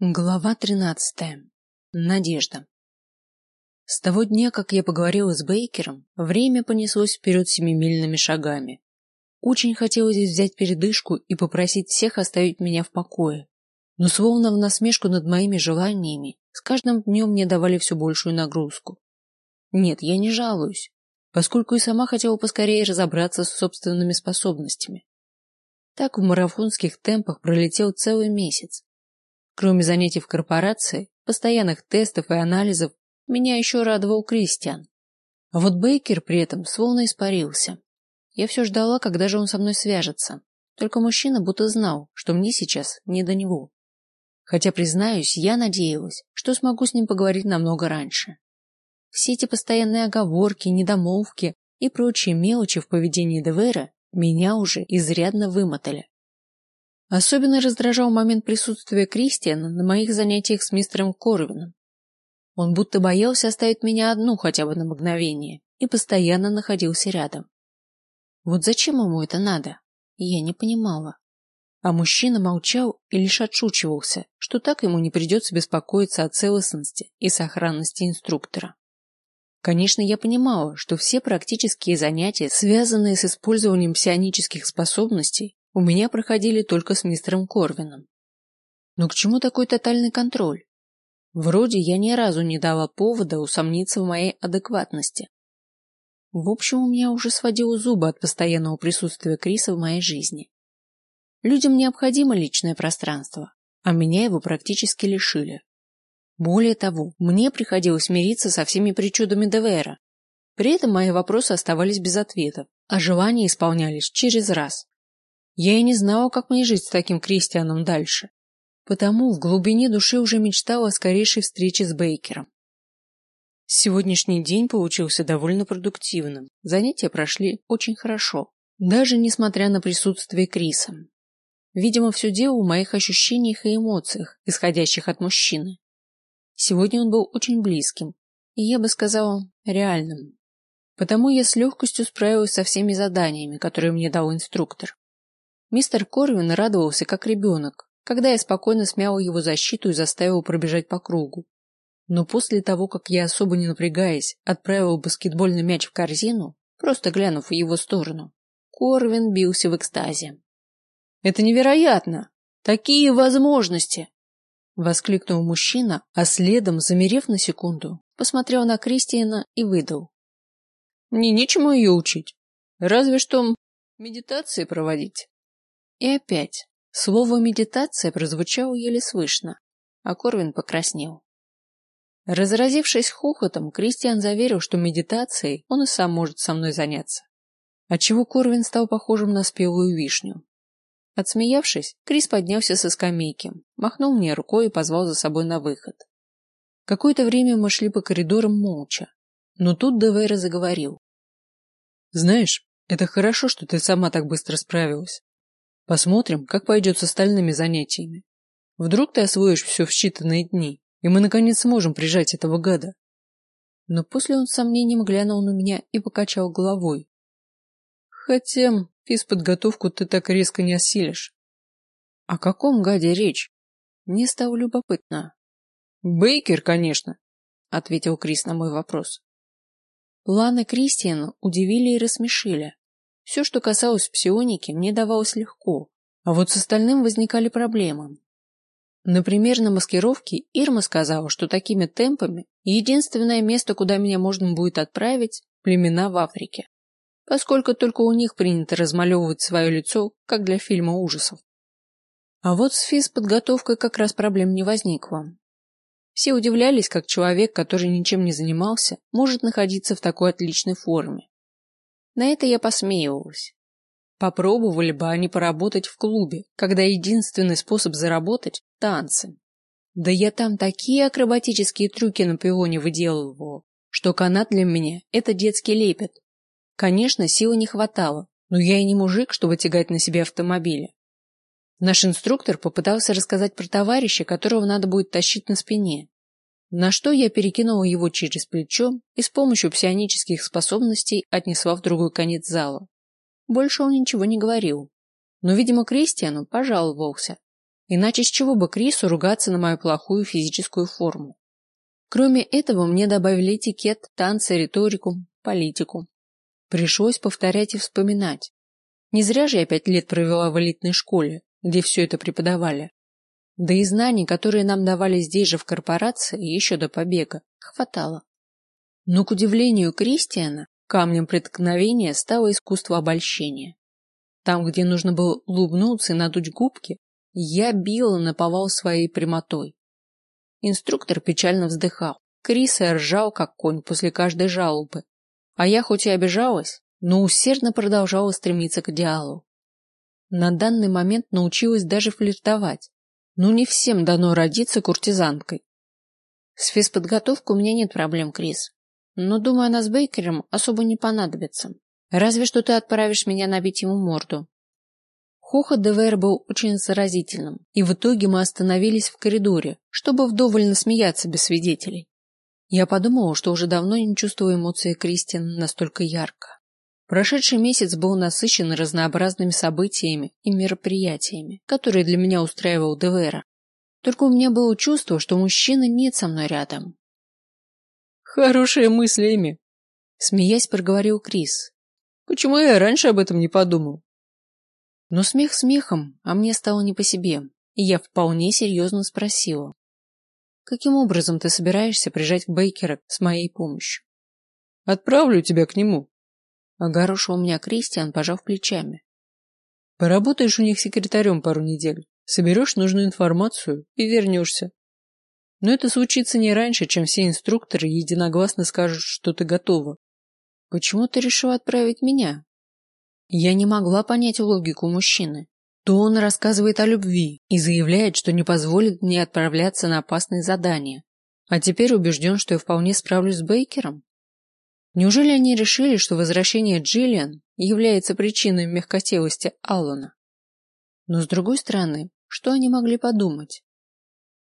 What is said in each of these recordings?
Глава тринадцатая. Надежда. С того дня, как я поговорила с Бейкером, время понеслось вперед семимильными шагами. Очень хотелось взять передышку и попросить всех оставить меня в покое. Но словно в насмешку над моими желаниями, с каждым днем мне давали все большую нагрузку. Нет, я не жалуюсь, поскольку и сама хотела поскорее разобраться с собственными способностями. Так в марафонских темпах пролетел целый месяц, Кроме занятий в корпорации, постоянных тестов и анализов, меня еще радовал Кристиан. А вот Бейкер при этом словно испарился. Я все ждала, когда же он со мной свяжется. Только мужчина будто знал, что мне сейчас не до него. Хотя, признаюсь, я надеялась, что смогу с ним поговорить намного раньше. Все эти постоянные оговорки, недомолвки и прочие мелочи в поведении Девера меня уже изрядно вымотали. Особенно раздражал момент присутствия Кристиана на моих занятиях с мистером Корвином. Он будто боялся оставить меня одну хотя бы на мгновение и постоянно находился рядом. Вот зачем ему это надо? Я не понимала. А мужчина молчал и лишь отшучивался, что так ему не придется беспокоиться о целостности и сохранности инструктора. Конечно, я понимала, что все практические занятия, связанные с использованием псионических способностей, у меня проходили только с мистером Корвином. Но к чему такой тотальный контроль? Вроде я ни разу не дала повода усомниться в моей адекватности. В общем, у меня уже сводило зубы от постоянного присутствия Криса в моей жизни. Людям необходимо личное пространство, а меня его практически лишили. Более того, мне приходилось мириться со всеми причудами Девера. При этом мои вопросы оставались без ответов, а желания исполнялись через раз. Я и не знала, как мне жить с таким Кристианом дальше. Потому в глубине души уже мечтала о скорейшей встрече с Бейкером. Сегодняшний день получился довольно продуктивным. Занятия прошли очень хорошо, даже несмотря на присутствие Криса. Видимо, все дело в моих ощущениях и эмоциях, исходящих от мужчины. Сегодня он был очень близким, и я бы сказала, реальным. Потому я с легкостью справилась со всеми заданиями, которые мне дал инструктор. Мистер Корвин радовался как ребенок, когда я спокойно смяла его защиту и заставила пробежать по кругу. Но после того, как я особо не напрягаясь отправила баскетбольный мяч в корзину, просто глянув в его сторону, Корвин бился в экстазе. Это невероятно! Такие возможности! воскликнул мужчина, а следом, замерев на секунду, посмотрел на Кристиана и выдал: "Мне нечему ее учить, разве что медитации проводить". И опять слово медитация прозвучало еле слышно, а Корвин покраснел. Разразившись хохотом, Кристиан заверил, что медитацией он и сам может со мной заняться. Отчего Корвин стал похожим на спелую вишню. Отсмеявшись, Крис поднялся со скамейки, махнул мне рукой и позвал за собой на выход. Какое-то время мы шли по коридорам молча, но тут Девейра заговорил. Знаешь, это хорошо, что ты сама так быстро справилась. Посмотрим, как пойдет с остальными занятиями. Вдруг ты освоишь все в считанные дни, и мы наконец сможем прижать этого гада. Но после он с сомнением глянул на меня и покачал головой. Хотя физподготовку ты так резко не осилишь. О каком гаде речь? Мне стало любопытно. Бейкер, конечно, ответил Крис на мой вопрос. Планы Кристиана удивили и рассмешили. Все, что касалось псионики, мне давалось легко, а вот с остальным возникали проблемы. Например, на маскировке Ирма сказала, что такими темпами единственное место, куда меня можно будет отправить племена в Африке, поскольку только у них принято размалевывать свое лицо, как для фильма ужасов. А вот с физподготовкой как раз проблем не возникло. Все удивлялись, как человек, который ничем не занимался, может находиться в такой отличной форме. На это я посмеивалась. Попробовали бы они поработать в клубе, когда единственный способ заработать – танцы. Да я там такие акробатические трюки на пионе выделывала, что канат для меня – это детский лепет. Конечно, силы не хватало, но я и не мужик, чтобы тягать на себе автомобили. Наш инструктор попытался рассказать про товарища, которого надо будет тащить на спине, на что я перекинула его через плечо и с помощью псионических способностей отнесла в другой конец зала. Больше он ничего не говорил, но, видимо, Кристиану пожаловался. Иначе с чего бы Крису ругаться на мою плохую физическую форму? Кроме этого, мне добавили этикет, танцы, риторику, политику. Пришлось повторять и вспоминать. Не зря же я пять лет провела в элитной школе, где все это преподавали. Да и знаний, которые нам давали здесь же в корпорации, еще до побега, хватало. Но, к удивлению Кристиана, камнем преткновения стало искусство обольщения. Там, где нужно было улыбнуться и надуть губки, я била наповал своей прямотой. Инструктор печально вздыхал. Крис ржал, как конь после каждой жалобы. А я хоть и обижалась, но усердно продолжала стремиться к идеалу. На данный момент научилась даже флиртовать. Ну не всем дано родиться куртизанкой. С физподготовкой у меня нет проблем, Крис. Но, думаю, она с Бейкером особо не понадобится. Разве что ты отправишь меня набить ему морду. Хохот ДВР был очень заразительным, и в итоге мы остановились в коридоре, чтобы вдоволь насмеяться без свидетелей. Я подумала, что уже давно не чувствую эмоции Кристин настолько ярко. Прошедший месяц был насыщен разнообразными событиями и мероприятиями, которые для меня устраивал ДВР. Только у меня было чувство, что мужчины нет со мной рядом. Хорошая мысль, Эми, смеясь, проговорил Крис. Почему я раньше об этом не подумал? Но смех смехом, а мне стало не по себе, и я вполне серьезно спросила: "Каким образом ты собираешься прижать Бейкера с моей помощью?" "Отправлю тебя к нему", огорошил меня Кристиан, пожав плечами. "Поработаешь у них секретарем пару недель, соберешь нужную информацию и вернешься. Но это случится не раньше, чем все инструкторы единогласно скажут, что ты готова. Почему ты решил отправить меня? Я не могла понять логику мужчины. То он рассказывает о любви и заявляет, что не позволит мне отправляться на опасные задания, а теперь убежден, что я вполне справлюсь с Бейкером. Неужели они решили, что возвращение Джиллиан является причиной мягкотелости Аллана? Но с другой стороны, что они могли подумать?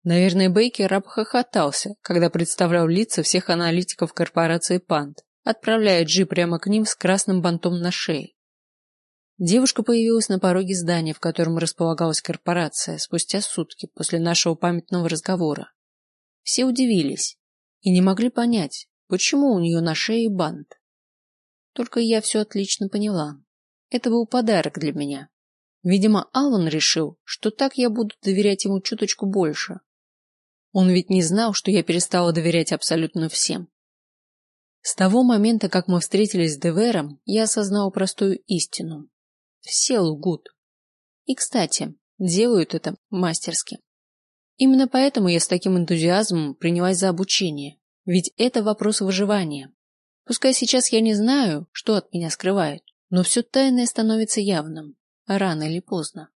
Наверное, Бейкер обхохотался, когда представлял лица всех аналитиков корпорации Пант отправляя джип прямо к ним с красным бантом на шее. Девушка появилась на пороге здания, в котором располагалась корпорация, спустя сутки после нашего памятного разговора. Все удивились и не могли понять, почему у нее на шее бант. Только я все отлично поняла. Это был подарок для меня. Видимо, Аллан решил, что так я буду доверять ему чуточку больше. Он ведь не знал, что я перестала доверять абсолютно всем. С того момента, как мы встретились с Девером, я осознал простую истину. Все лгут. И, кстати, делают это мастерски. Именно поэтому я с таким энтузиазмом принялась за обучение, ведь это вопрос выживания. Пускай сейчас я не знаю, что от меня скрывают, но все тайное становится явным, рано или поздно.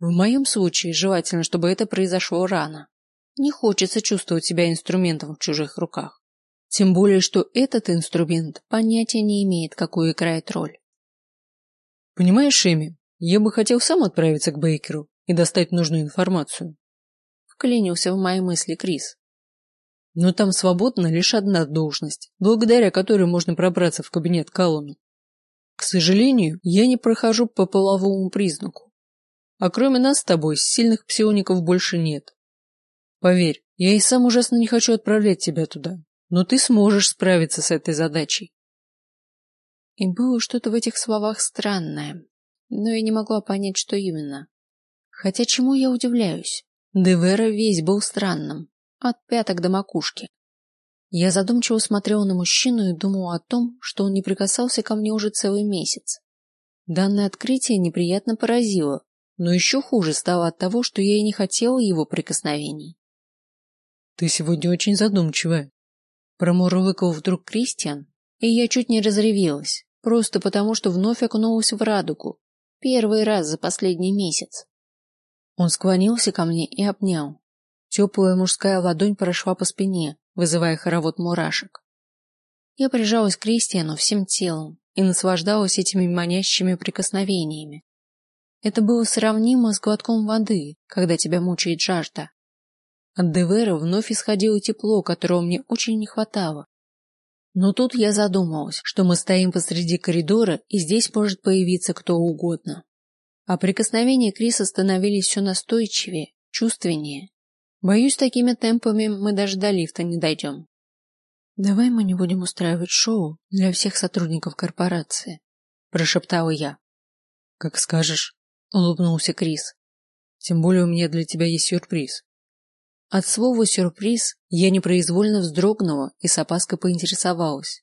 В моем случае желательно, чтобы это произошло рано. Не хочется чувствовать себя инструментом в чужих руках. Тем более, что этот инструмент понятия не имеет, какую играет роль. Понимаешь, Эми, я бы хотел сам отправиться к Бейкеру и достать нужную информацию. Вклинился в мои мысли Крис. Но там свободна лишь одна должность, благодаря которой можно пробраться в кабинет Каллану. К сожалению, я не прохожу по половому признаку. А кроме нас с тобой, сильных псиоников больше нет. Поверь, я и сам ужасно не хочу отправлять тебя туда, но ты сможешь справиться с этой задачей. И было что-то в этих словах странное, но я не могла понять, что именно. Хотя чему я удивляюсь? Девера весь был странным, от пяток до макушки. Я задумчиво смотрела на мужчину и думала о том, что он не прикасался ко мне уже целый месяц. Данное открытие неприятно поразило, но еще хуже стало от того, что я и не хотела его прикосновений. Ты сегодня очень задумчивая, Промурлыкал вдруг Кристиан, и я чуть не разревелась, просто потому, что вновь окунулась в радугу. Первый раз за последний месяц. Он склонился ко мне и обнял. Теплая мужская ладонь прошла по спине, вызывая хоровод мурашек. Я прижалась к Кристиану всем телом и наслаждалась этими манящими прикосновениями. Это было сравнимо с глотком воды, когда тебя мучает жажда. От Девера вновь исходило тепло, которого мне очень не хватало. Но тут я задумалась, что мы стоим посреди коридора, и здесь может появиться кто угодно. а прикосновения Криса становились все настойчивее, чувственнее. Боюсь, такими темпами мы даже до лифта не дойдем. Давай мы не будем устраивать шоу для всех сотрудников корпорации, прошептала я. Как скажешь, улыбнулся Крис. Тем более у меня для тебя есть сюрприз. От слова сюрприз я непроизвольно вздрогнула и с опаской поинтересовалась.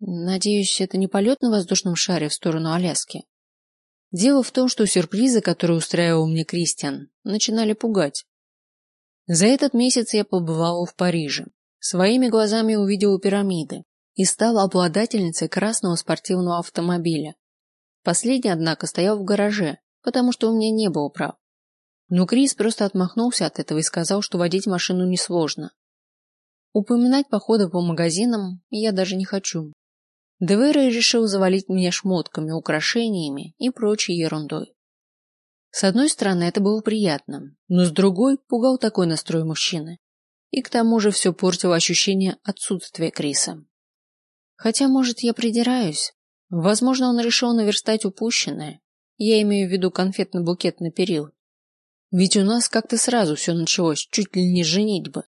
Надеюсь, это не полет на воздушном шаре в сторону Аляски. Дело в том, что сюрпризы, которые устраивал мне Кристиан, начинали пугать. За этот месяц я побывала в Париже, своими глазами увидела пирамиды и стала обладательницей красного спортивного автомобиля. Последний, однако, стоял в гараже, потому что у меня не было прав. Но Крис просто отмахнулся от этого и сказал, что водить машину несложно. Упоминать походы по магазинам я даже не хочу. Девера решил завалить меня шмотками, украшениями и прочей ерундой. С одной стороны, это было приятно, но с другой пугал такой настрой мужчины. И к тому же все портило ощущение отсутствия Криса. Хотя, может, я придираюсь. Возможно, он решил наверстать упущенное. Я имею в виду конфетно-букетный период. Ведь у нас как-то сразу все началось, чуть ли не женитьбы.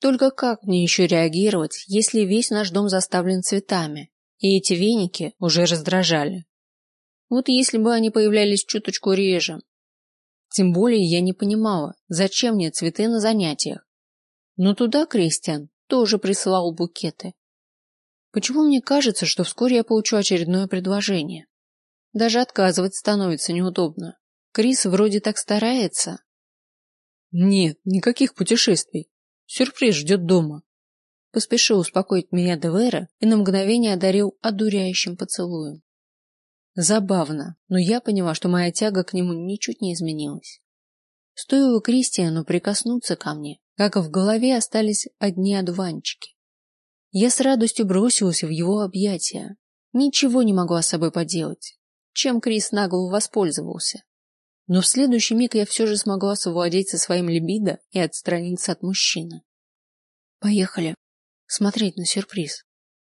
Только как мне еще реагировать, если весь наш дом заставлен цветами, и эти веники уже раздражали. Вот если бы они появлялись чуточку реже. Тем более я не понимала, зачем мне цветы на занятиях. Но туда Кристиан тоже присылал букеты. Почему мне кажется, что вскоре я получу очередное предложение? Даже отказывать становится неудобно. Крис вроде так старается. Нет, никаких путешествий. Сюрприз ждет дома. Поспешил успокоить меня Девера и на мгновение одарил одуряющим поцелуем. Забавно, но я поняла, что моя тяга к нему ничуть не изменилась. Стоило Кристиану прикоснуться ко мне, как в голове остались одни одуванчики. Я с радостью бросилась в его объятия. Ничего не могла с собой поделать. Чем Крис нагло воспользовался? Но в следующий миг я все же смогла совладеть со своим либидо и отстраниться от мужчины. Поехали, смотреть на сюрприз.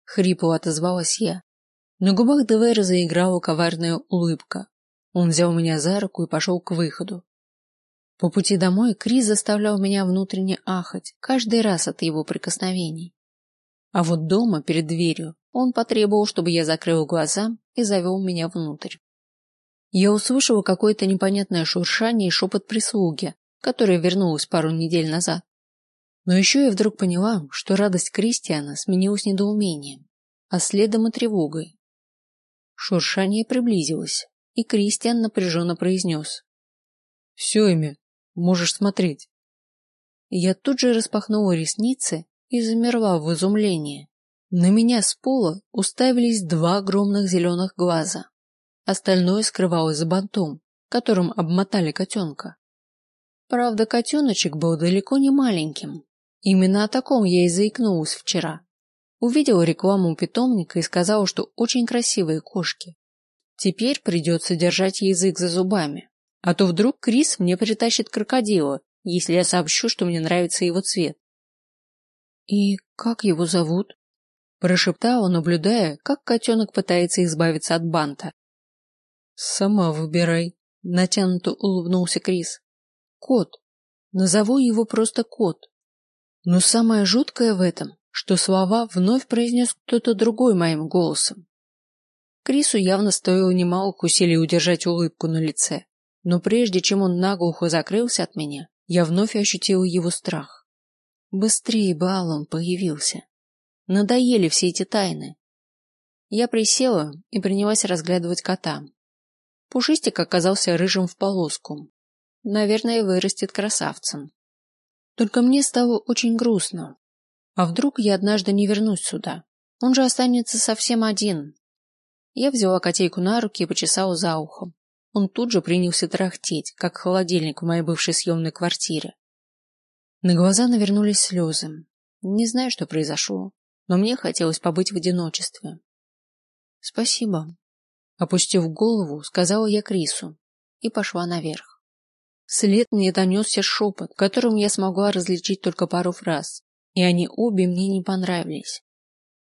Хрипло отозвалась я. На губах Девера заиграла коварная улыбка. Он взял меня за руку и пошел к выходу. По пути домой Крис заставлял меня внутренне ахать каждый раз от его прикосновений. А вот дома, перед дверью, он потребовал, чтобы я закрыл глаза и завел меня внутрь. Я услышала какое-то непонятное шуршание и шепот прислуги, которая вернулась пару недель назад. Но еще я вдруг поняла, что радость Кристиана сменилась недоумением, а следом и тревогой. Шуршание приблизилось, и Кристиан напряженно произнес. — Все ими, можешь смотреть. Я тут же распахнула ресницы и замерла в изумлении. На меня с пола уставились два огромных зеленых глаза. Остальное скрывалось за бантом, которым обмотали котенка. Правда, котеночек был далеко не маленьким, Именно о таком я и заикнулась вчера. Увидела рекламу питомника и сказала, что очень красивые кошки. Теперь придется держать язык за зубами, а то вдруг Крис мне притащит крокодила, если я сообщу, что мне нравится его цвет. И как его зовут? прошептала, наблюдая, как котенок пытается избавиться от банта. Сама выбирай, натянуто улыбнулся Крис. Кот. Назову его просто кот. Но самое жуткое в этом, что слова вновь произнес кто-то другой моим голосом. Крису явно стоило немалых усилий удержать улыбку на лице, но прежде чем он наглухо закрылся от меня, я вновь ощутила его страх. Быстрее бы Аллан появился. Надоели все эти тайны. Я присела и принялась разглядывать кота. Пушистик оказался рыжим в полоску. Наверное, вырастет красавцем. Только мне стало очень грустно. А вдруг я однажды не вернусь сюда? Он же останется совсем один. Я взяла котейку на руки и почесала за ухом. Он тут же принялся трахтеть, как холодильник в моей бывшей съемной квартире. На глаза навернулись слезы. Не знаю, что произошло, но мне хотелось побыть в одиночестве. Спасибо. Опустив голову, сказала я Крису и пошла наверх. Вслед мне донесся шепот, которым я смогла различить только пару фраз, и они обе мне не понравились.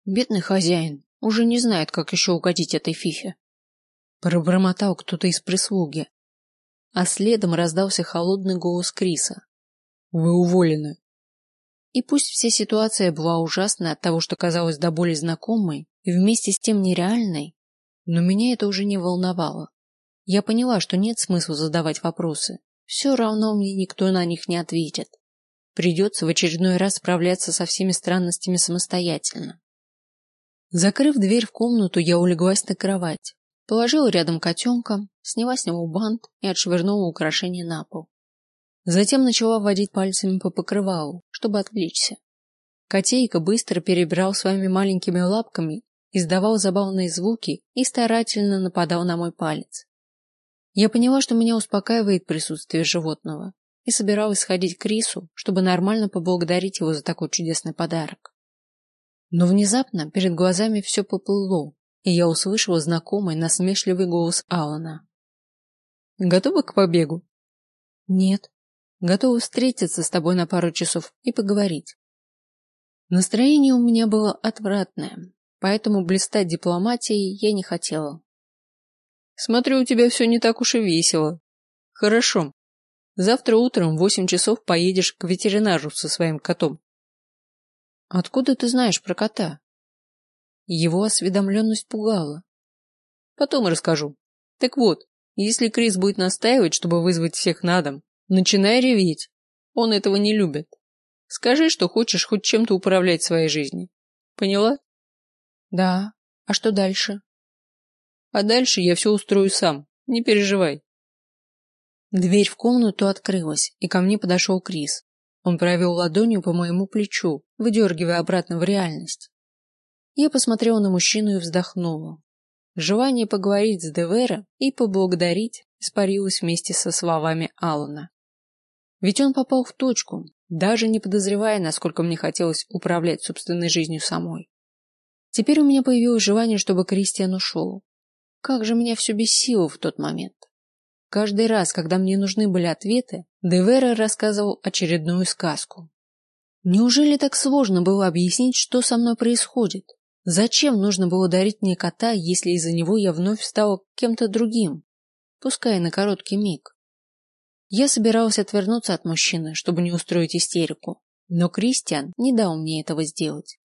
Бедный хозяин уже не знает, как еще угодить этой фифе. Пробормотал кто-то из прислуги. А следом раздался холодный голос Криса. Вы уволены. И пусть вся ситуация была ужасной от того, что казалась до боли знакомой и вместе с тем нереальной, но меня это уже не волновало. Я поняла, что нет смысла задавать вопросы. Все равно мне никто на них не ответит. Придется в очередной раз справляться со всеми странностями самостоятельно. Закрыв дверь в комнату, я улеглась на кровать, положила рядом котенка, сняла с него бант и отшвырнула украшение на пол. Затем начала водить пальцами по покрывалу, чтобы отвлечься. Котейка быстро перебирал своими маленькими лапками, издавал забавные звуки и старательно нападал на мой палец. Я поняла, что меня успокаивает присутствие животного, и собиралась сходить к Рису, чтобы нормально поблагодарить его за такой чудесный подарок. Но внезапно перед глазами все поплыло, и я услышала знакомый насмешливый голос Алана. Готова к побегу? Нет. Готова встретиться с тобой на пару часов и поговорить. Настроение у меня было отвратное, поэтому блистать дипломатией я не хотела. Смотрю, у тебя все не так уж и весело. Хорошо. Завтра утром в восемь часов поедешь к ветеринару со своим котом. Откуда ты знаешь про кота? Его осведомленность пугала. Потом расскажу. Так вот, если Крис будет настаивать, чтобы вызвать всех на дом, начинай реветь. Он этого не любит. Скажи, что хочешь хоть чем-то управлять своей жизнью. Поняла? Да. А что дальше? А дальше я все устрою сам. Не переживай. Дверь в комнату открылась, и ко мне подошел Крис. Он провел ладонью по моему плечу, выдергивая обратно в реальность. Я посмотрела на мужчину и вздохнула. Желание поговорить с Девера и поблагодарить испарилось вместе со словами Алана. Ведь он попал в точку, даже не подозревая, насколько мне хотелось управлять собственной жизнью самой. Теперь у меня появилось желание, чтобы Кристиан ушел. Как же меня все бесило в тот момент. Каждый раз, когда мне нужны были ответы, Девера рассказывал очередную сказку. Неужели так сложно было объяснить, что со мной происходит? Зачем нужно было дарить мне кота, если из-за него я вновь стала кем-то другим, пускай на короткий миг? Я собиралась отвернуться от мужчины, чтобы не устроить истерику, но Кристиан не дал мне этого сделать.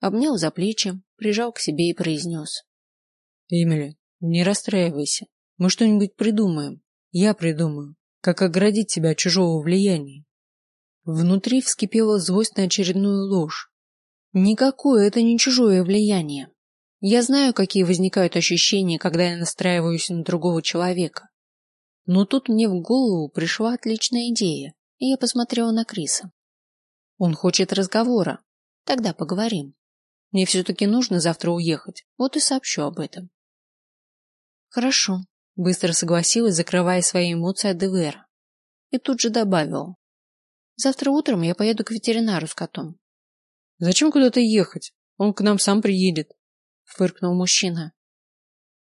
Обнял за плечи, прижал к себе и произнес. Эмили, не расстраивайся. Мы что-нибудь придумаем. Я придумаю, как оградить тебя от чужого влияния. Внутри вскипела злость на очередную ложь, Никакое это не чужое влияние. Я знаю, какие возникают ощущения, когда я настраиваюсь на другого человека. Но тут мне в голову пришла отличная идея, и я посмотрела на Криса. Он хочет разговора. Тогда поговорим. Мне все-таки нужно завтра уехать, вот и сообщу об этом. Хорошо, быстро согласилась, закрывая свои эмоции от Девера. И тут же добавила. Завтра утром я поеду к ветеринару с котом. Зачем куда-то ехать? Он к нам сам приедет, фыркнул мужчина.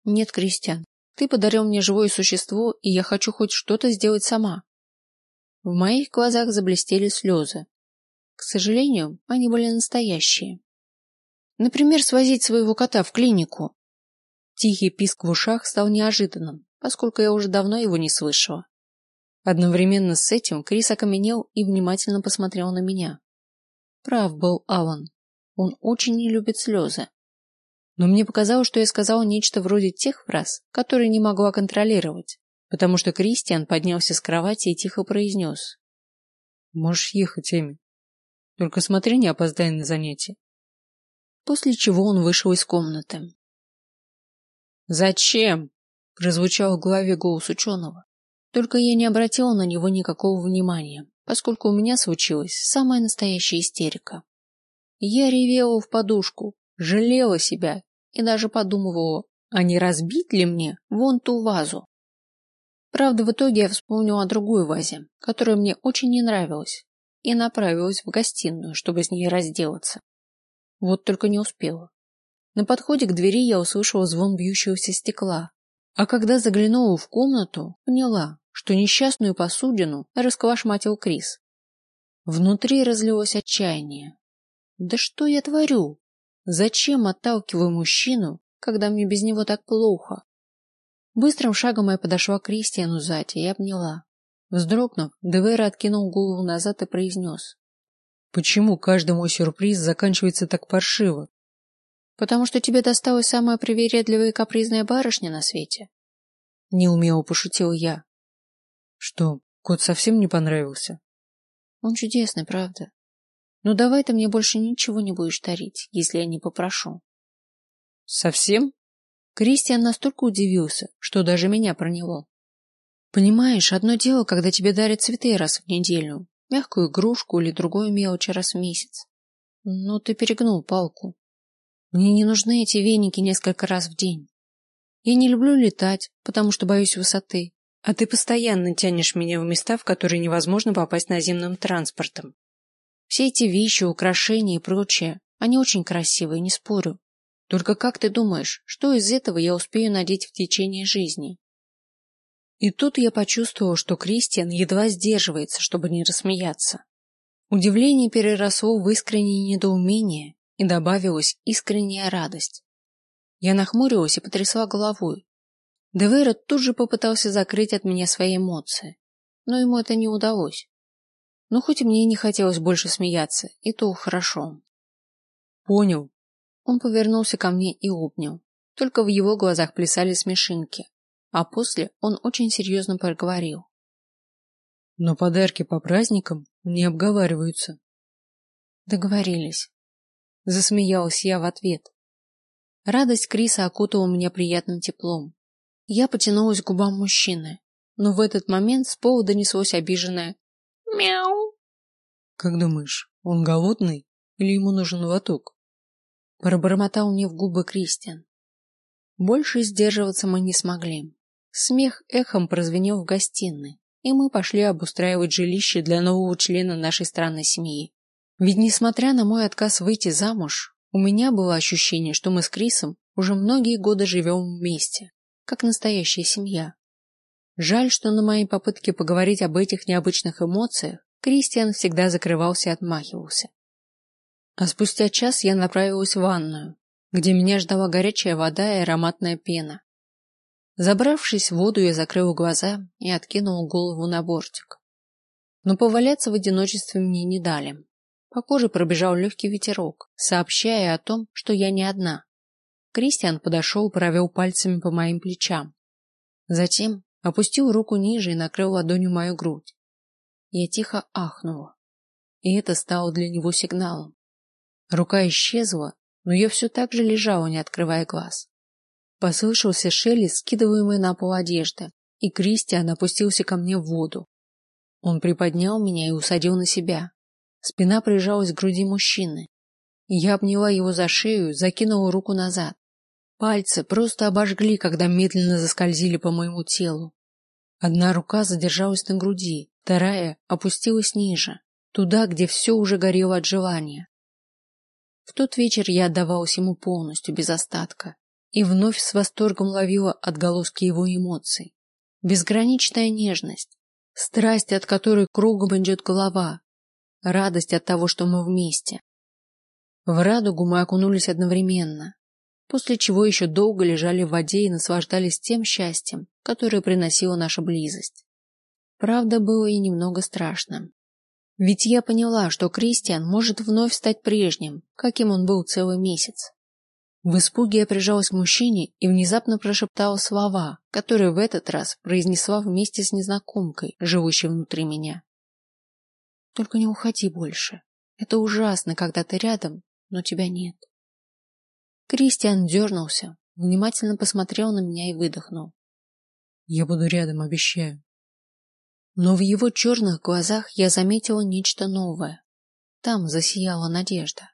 Нет, Кристиан, ты подарил мне живое существо, и я хочу хоть что-то сделать сама. В моих глазах заблестели слезы. К сожалению, они были настоящие. Например, свозить своего кота в клинику. Тихий писк в ушах стал неожиданным, поскольку я уже давно его не слышала. Одновременно с этим Крис окаменел и внимательно посмотрел на меня. Прав был Алан. Он очень не любит слезы. Но мне показалось, что я сказала нечто вроде тех фраз, которые не могла контролировать, потому что Кристиан поднялся с кровати и тихо произнес. Можешь ехать, Эми. Только смотри, не опоздай на занятие. После чего он вышел из комнаты. Зачем? прозвучал в голове голос ученого. Только я не обратила на него никакого внимания поскольку у меня случилась самая настоящая истерика. Я ревела в подушку, жалела себя и даже подумывала, а не разбить ли мне вон ту вазу. Правда, в итоге я вспомнила о другой вазе, которая мне очень не нравилась, и направилась в гостиную, чтобы с ней разделаться. Вот только не успела. На подходе к двери я услышала звон бьющегося стекла, а когда заглянула в комнату, поняла, что несчастную посудину расколошматил Крис. Внутри разлилось отчаяние. Да что я творю? Зачем отталкиваю мужчину, когда мне без него так плохо? Быстрым шагом я подошла к Кристиану сзади и обняла. Вздрогнув, Девера откинул голову назад и произнес. Почему каждый мой сюрприз заканчивается так паршиво? Потому что тебе досталась самая привередливая и капризная барышня на свете. Неумело пошутил я. Что, кот совсем не понравился? Он чудесный, правда. Но давай ты мне больше ничего не будешь дарить, если я не попрошу. Совсем? Кристиан настолько удивился, что даже меня проняло. Понимаешь, одно дело, когда тебе дарят цветы раз в неделю, мягкую игрушку или другую мелочь раз в месяц. Но ты перегнул палку. Мне не нужны эти веники несколько раз в день. Я не люблю летать, потому что боюсь высоты, а ты постоянно тянешь меня в места, в которые невозможно попасть наземным транспортом. Все эти вещи, украшения и прочее, они очень красивые, не спорю. Только как ты думаешь, что из этого я успею надеть в течение жизни? И тут я почувствовал, что Кристиан едва сдерживается, чтобы не рассмеяться. Удивление переросло в искреннее недоумение и добавилась искренняя радость. Я нахмурилась и потрясла головой. Девера тут же попытался закрыть от меня свои эмоции, но ему это не удалось. Но хоть мне и не хотелось больше смеяться, и то хорошо. Понял. Он повернулся ко мне и обнял. Только в его глазах плясали смешинки, а после он очень серьезно проговорил. Но подарки по праздникам не обговариваются. Договорились. Засмеялась я в ответ. Радость Криса окутала меня приятным теплом. Я потянулась к губам мужчины, но в этот момент с пола донеслось обиженное «Мяу». «Как думаешь, он голодный или ему нужен лоток?» Пробормотал мне в губы Кристиан. Больше сдерживаться мы не смогли. Смех эхом прозвенел в гостиной, и мы пошли обустраивать жилище для нового члена нашей странной семьи. Ведь несмотря на мой отказ выйти замуж, у меня было ощущение, что мы с Крисом уже многие годы живем вместе, как настоящая семья. Жаль, что на мои попытки поговорить об этих необычных эмоциях Кристиан всегда закрывался и отмахивался. А спустя час я направилась в ванную, где меня ждала горячая вода и ароматная пена. Забравшись в воду, я закрыла глаза и откинула голову на бортик. Но поваляться в одиночестве мне не дали. По коже пробежал легкий ветерок, сообщая о том, что я не одна. Кристиан подошел, провел пальцами по моим плечам. Затем опустил руку ниже и накрыл ладонью мою грудь. Я тихо ахнула, и это стало для него сигналом. Рука исчезла, но я все так же лежала, не открывая глаз. Послышался шелест, скидываемый на пол одежды, и Кристиан опустился ко мне в воду. Он приподнял меня и усадил на себя, Спина прижалась к груди мужчины. Я обняла его за шею, закинула руку назад. Пальцы просто обожгли, когда медленно заскользили по моему телу. Одна рука задержалась на груди, вторая опустилась ниже, туда, где все уже горело от желания. В тот вечер я отдавалась ему полностью, без остатка, и вновь с восторгом ловила отголоски его эмоций. Безграничная нежность, страсть, от которой кругом идет голова, радость от того, что мы вместе. В радугу мы окунулись одновременно, после чего еще долго лежали в воде и наслаждались тем счастьем, которое приносила наша близость. Правда, было и немного страшно. Ведь я поняла, что Кристиан может вновь стать прежним, каким он был целый месяц. В испуге я прижалась к мужчине и внезапно прошептала слова, которые в этот раз произнесла вместе с незнакомкой, живущей внутри меня. Только не уходи больше. Это ужасно, когда ты рядом, но тебя нет. Кристиан дернулся, внимательно посмотрел на меня и выдохнул. Я буду рядом, обещаю. Но в его черных глазах я заметила нечто новое. Там засияла надежда.